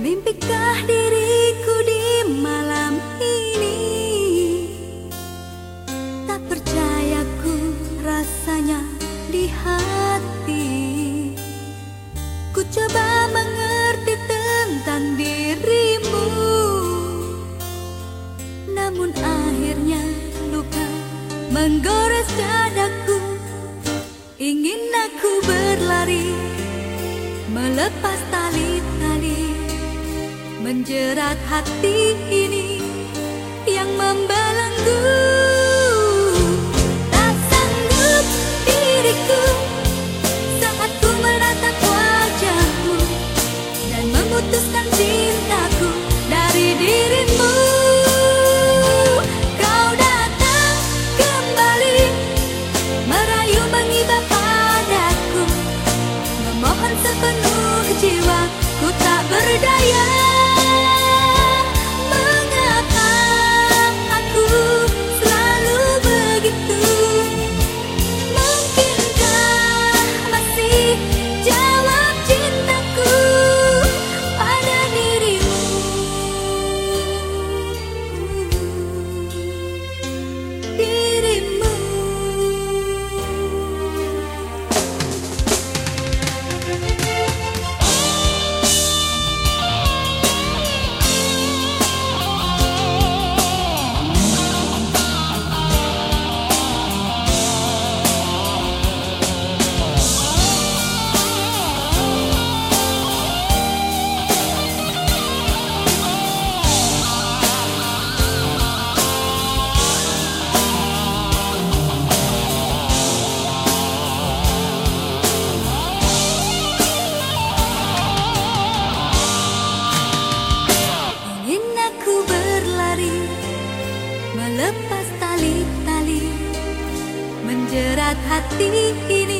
Mimpikah diriku di malam ini? Tak percayaku rasanya di hati. Ku coba mengerti tentang dirimu. Namun akhirnya luka menggores dadaku. Ingin aku berlari Melepas tali-tali menjerat hati ini yang membelenggu. Tak sanggup diriku saat ku menatap wajahmu dan memutuskan cintaku dari dirimu. Kau datang kembali merayu mengibah padaku. Memohon sepenuh jiwa tak berdaya Melepas tali-tali Menjerat hati ini